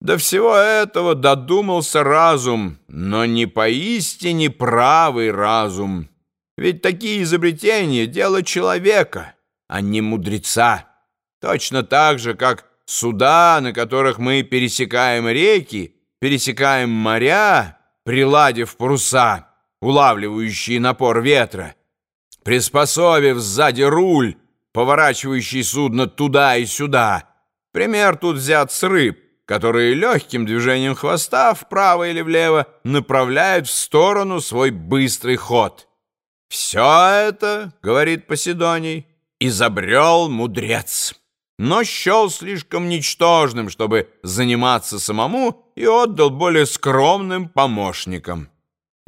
До всего этого додумался разум, но не поистине правый разум. Ведь такие изобретения — дело человека, а не мудреца. Точно так же, как суда, на которых мы пересекаем реки, пересекаем моря, приладив паруса, улавливающие напор ветра, приспособив сзади руль, поворачивающий судно туда и сюда. Пример тут взят с рыб которые легким движением хвоста вправо или влево направляют в сторону свой быстрый ход. «Все это, — говорит Поседоний, — изобрел мудрец, но счел слишком ничтожным, чтобы заниматься самому, и отдал более скромным помощникам.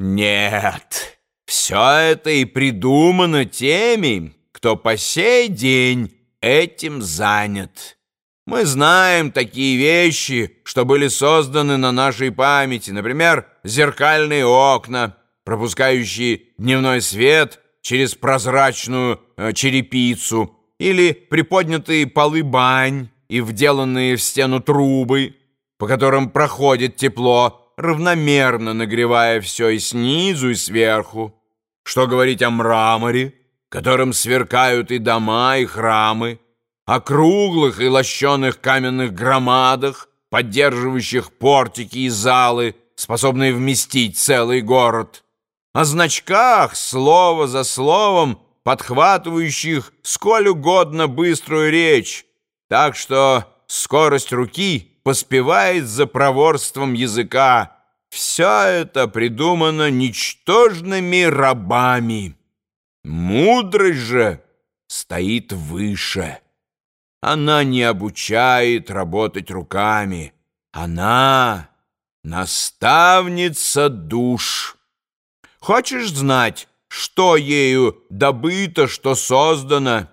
Нет, все это и придумано теми, кто по сей день этим занят». Мы знаем такие вещи, что были созданы на нашей памяти, например, зеркальные окна, пропускающие дневной свет через прозрачную э, черепицу, или приподнятые полы бань и вделанные в стену трубы, по которым проходит тепло, равномерно нагревая все и снизу, и сверху. Что говорить о мраморе, которым сверкают и дома, и храмы, о круглых и лощеных каменных громадах, поддерживающих портики и залы, способные вместить целый город, о значках, слово за словом, подхватывающих сколь угодно быструю речь, так что скорость руки поспевает за проворством языка. Все это придумано ничтожными рабами. Мудрость же стоит выше. Она не обучает работать руками. Она наставница душ. Хочешь знать, что ею добыто, что создано?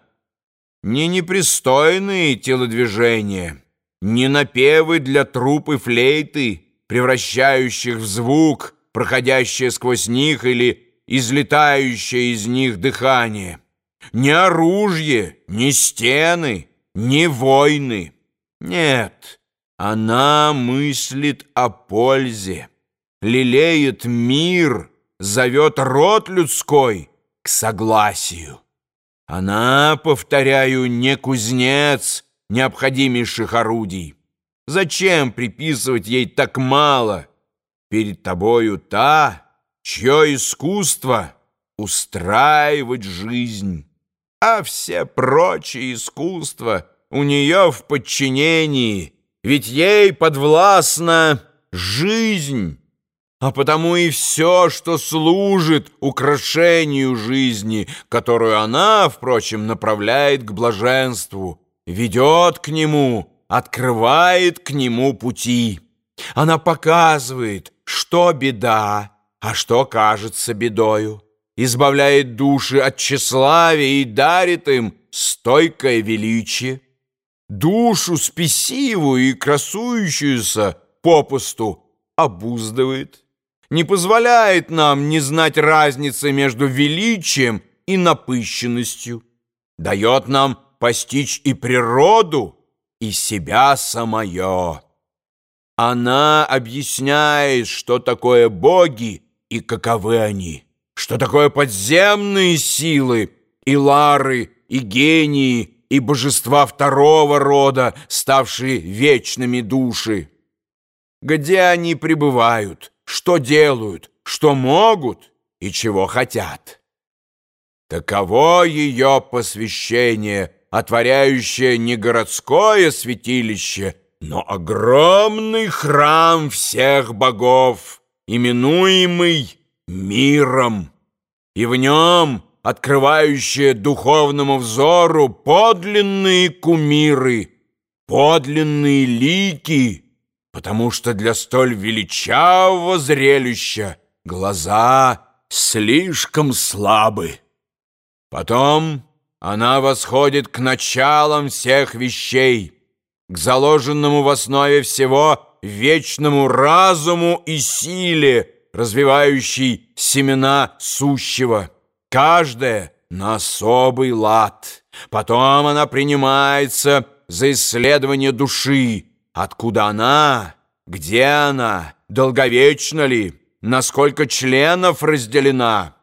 Не непристойные телодвижения, не напевы для труп флейты, превращающих в звук, проходящее сквозь них или излетающее из них дыхание, не оружие, не стены — не войны. Нет, она мыслит о пользе, лелеет мир, зовет род людской к согласию. Она, повторяю, не кузнец необходимейших орудий. Зачем приписывать ей так мало? Перед тобою та, чье искусство — устраивать жизнь а все прочие искусства у нее в подчинении, ведь ей подвластна жизнь, а потому и все, что служит украшению жизни, которую она, впрочем, направляет к блаженству, ведет к нему, открывает к нему пути. Она показывает, что беда, а что кажется бедою избавляет души от тщеславия и дарит им стойкое величие. Душу спесивую и красующуюся попусту обуздывает, не позволяет нам не знать разницы между величием и напыщенностью, дает нам постичь и природу, и себя самое. Она объясняет, что такое боги и каковы они что такое подземные силы, и лары, и гении, и божества второго рода, ставшие вечными души. Где они пребывают, что делают, что могут и чего хотят. Таково ее посвящение, отворяющее не городское святилище, но огромный храм всех богов, именуемый миром, и в нем открывающие духовному взору подлинные кумиры, подлинные лики, потому что для столь величавого зрелища глаза слишком слабы. Потом она восходит к началам всех вещей, к заложенному в основе всего вечному разуму и силе, развивающий семена сущего, каждая на особый лад. Потом она принимается за исследование души, откуда она, Где она? Долговечна ли? Насколько членов разделена?